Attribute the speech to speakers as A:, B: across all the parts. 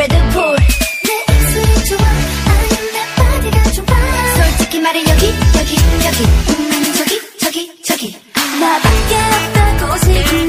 A: 레드풀. 내 입술 좋아 아니면 내 body가 좋아. 솔직히 말해 여기 여기 여기. 음, 저기 저기 저기. 나밖에 없다고 지금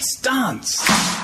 A: Let's dance.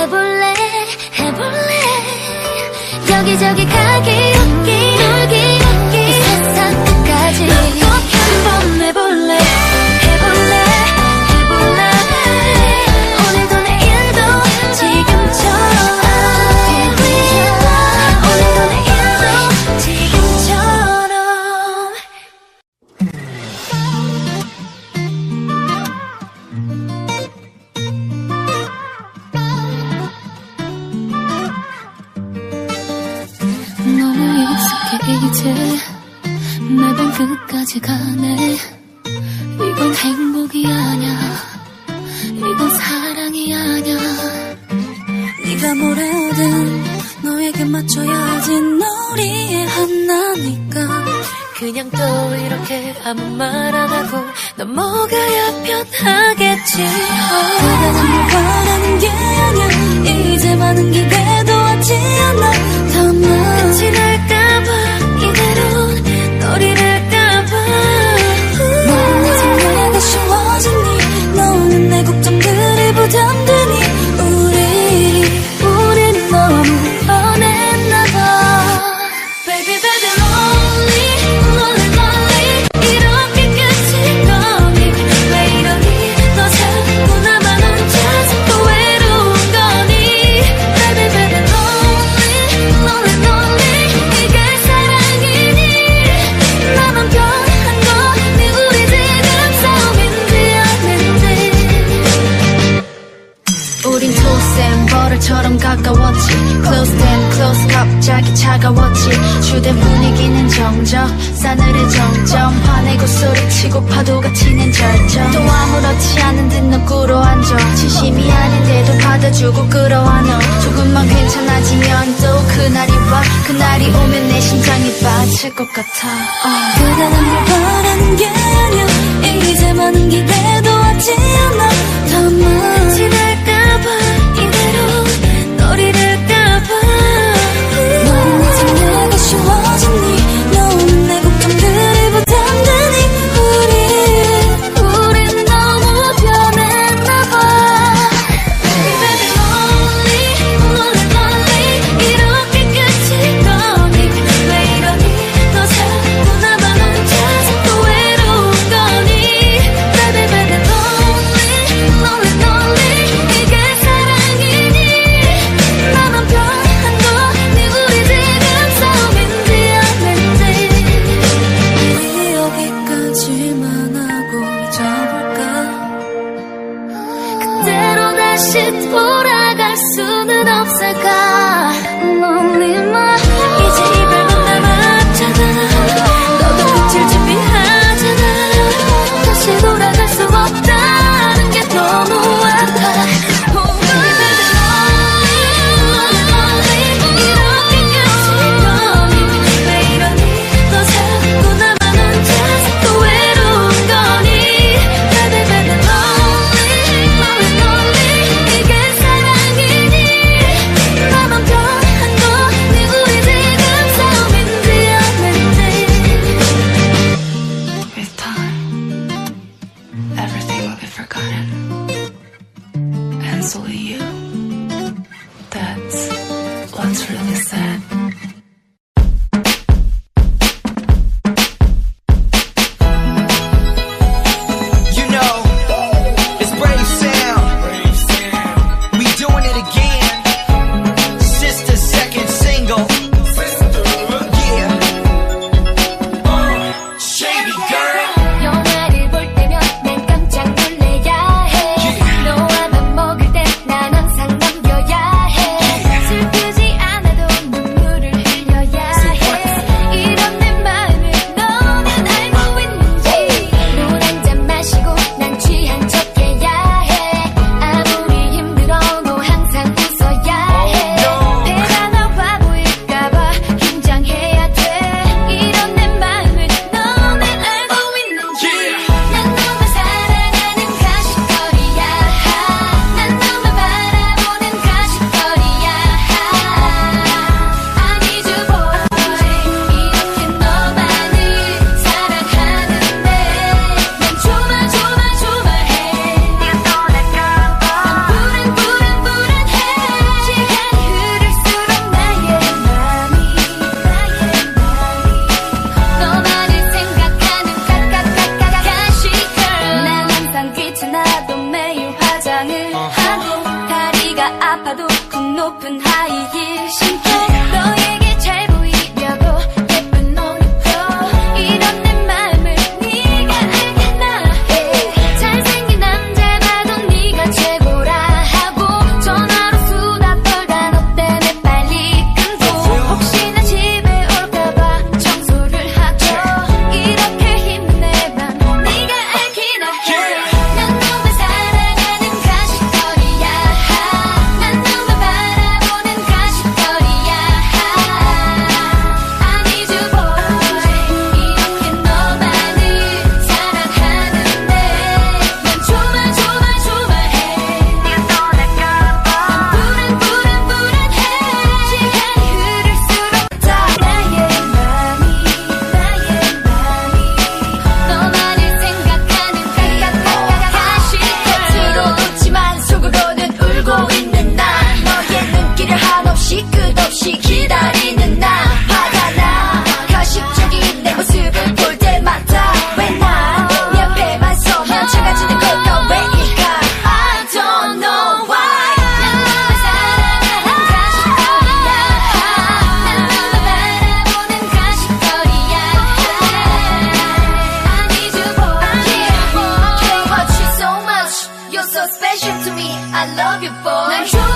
A: 해볼래 해볼래. 여기저기 가기 노출된 분위기는 정적 싸늘해 점점 화내고 소리치고 파도가 치는 절정 또 아무렇지 않은 듯 너꾸로 앉아? 진심이 아닌데도 받아주고 끌어안어 조금만 괜찮아지면 또 그날이 와. 그날이 오면 내 심장이 빠질 것 같아. uh. 그대는 뭘 바란 게 아니야.
B: 이제 많은 기대도 왔지 않아.
A: 다만. 야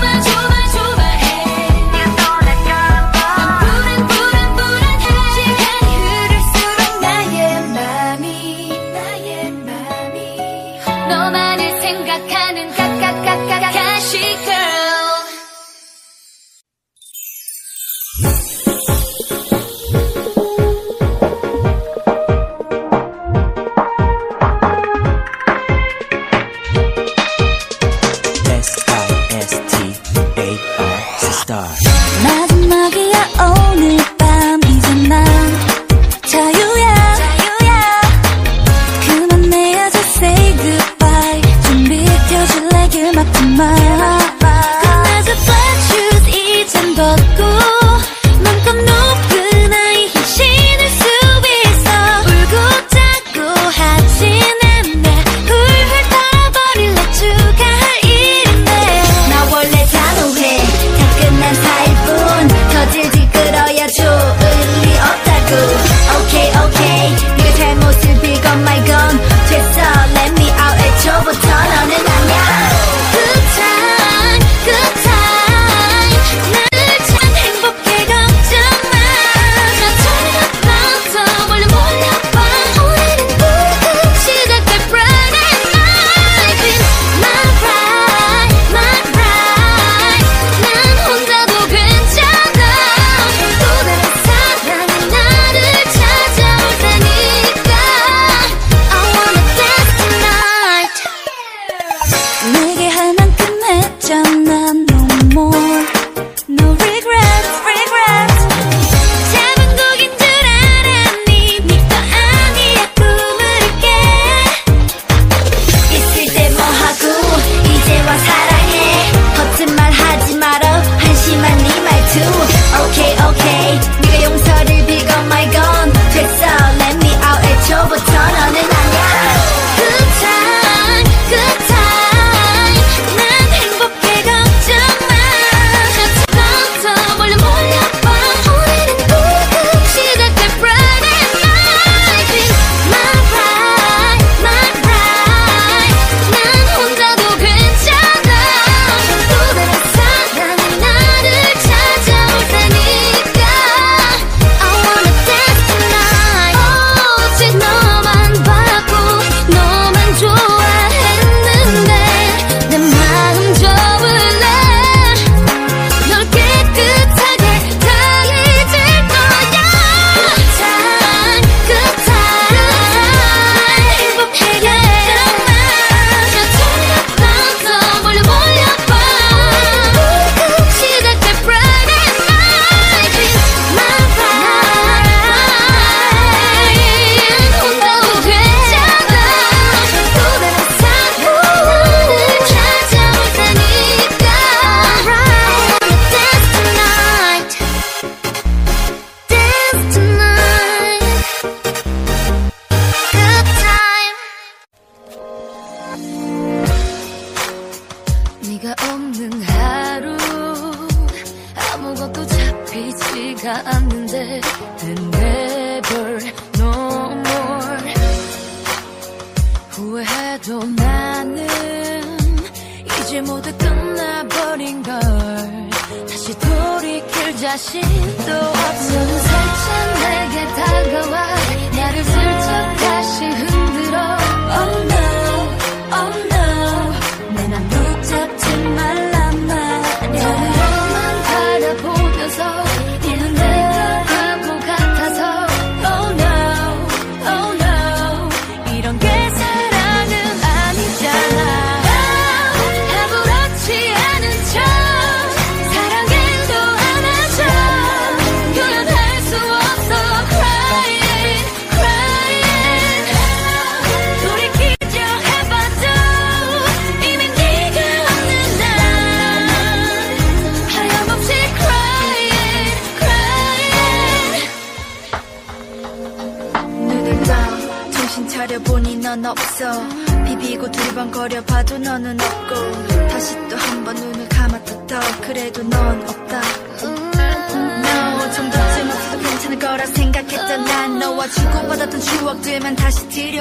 A: 있잖아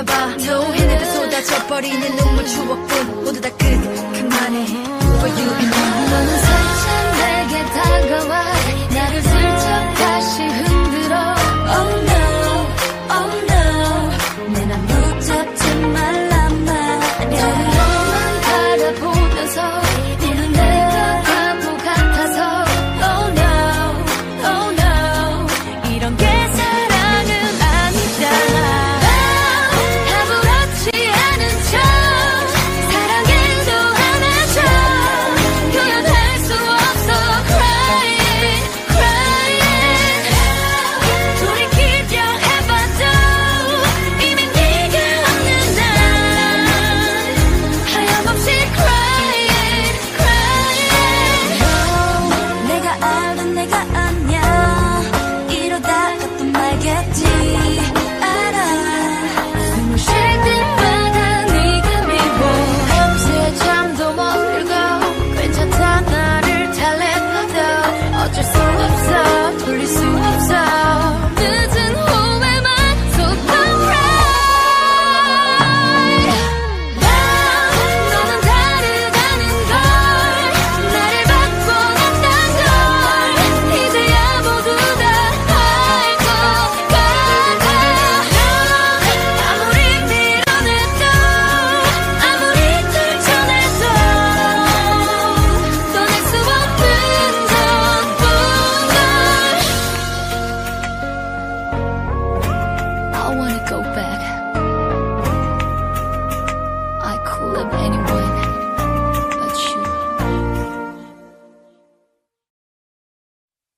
A: 봐. 노인을 쏟아져버리는 눈물 추억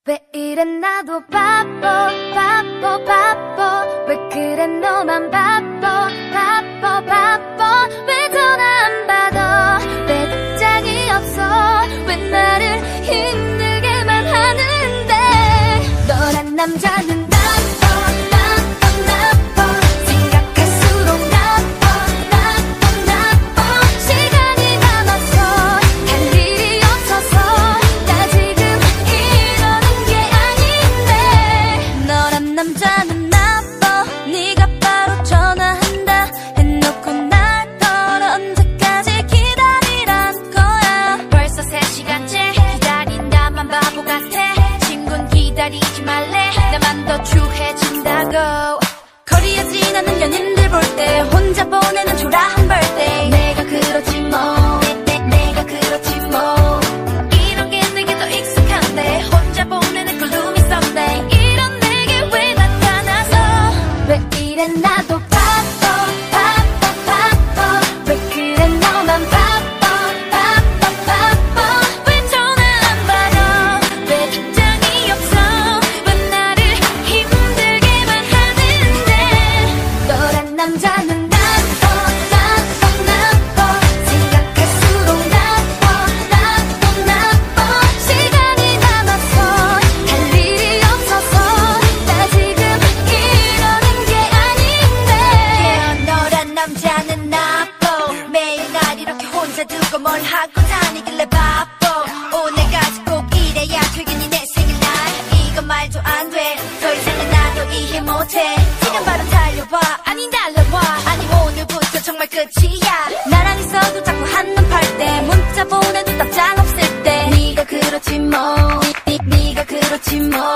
B: 왜 이래 나도 바빠 바빠 바빠 왜 그래 너만 바빠 바빠 바빠 왜 전화 안 받아? 왜 답장이 없어. 왜 나를 힘들게만 하는데? 너란 남자는 때 혼자 보내는 초라한
A: 벌떼. 끝이야. 나랑 있어도 자꾸 한눈 팔 때. 문자 보내도 답장 없을 때. 네가 그렇지 뭐. 네, 네 네가 그렇지 뭐.